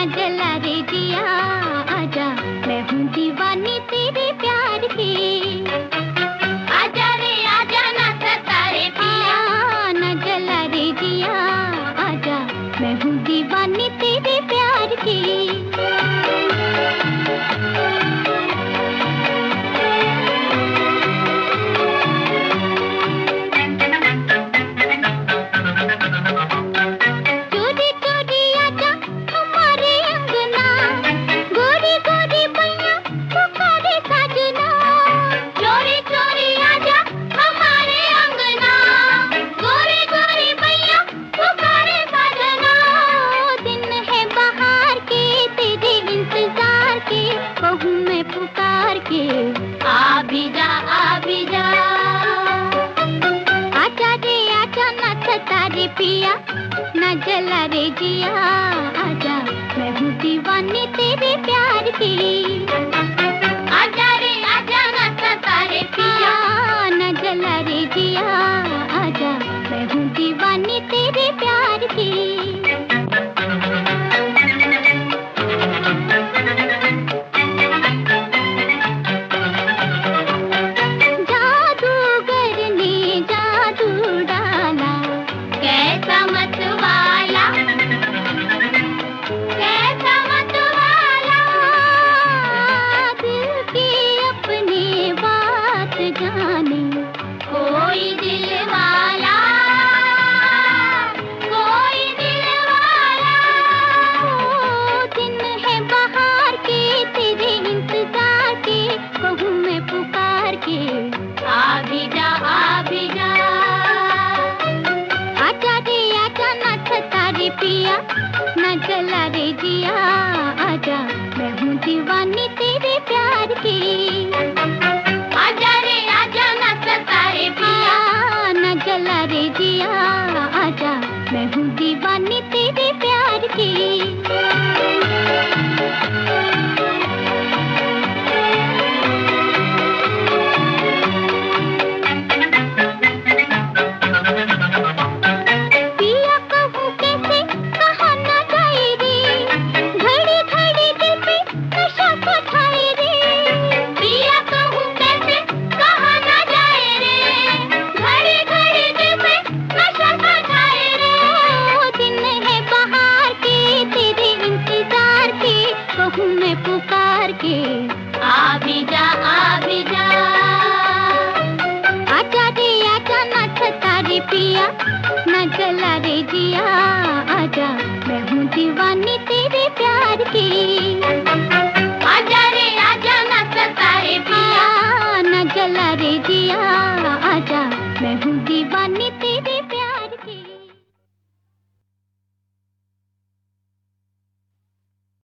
ना जला रे जिया आजा। मैं हूँ दीवानी तेरे प्यार की। आजा रे आजा ना सता रे पिया। ना जला रे जिया आजा। मैं हूँ दीवानी तेरे प्यार की। कहूँ मैं पुकार के। आ भी जा आ भी जा। आजा रे आजा न सता रे पिया, न जला रे जिया। आजा, मैं हूँ दीवानी तेरे प्यार की। आजा रे, आजा न सता रे पिया, न जला रे जिया। आजा, मैं हूँ दीवानी तेरे प्यार की। ना चला रे जिया आजा। मैं हूँ दीवानी तेरे जिया आजा। मैं हूँ दीवानी तेरे प्यार की। आजा रे आजा ना रे पिया। ना जला रे जिया आजा। मैं हूँ दीवानी तेरे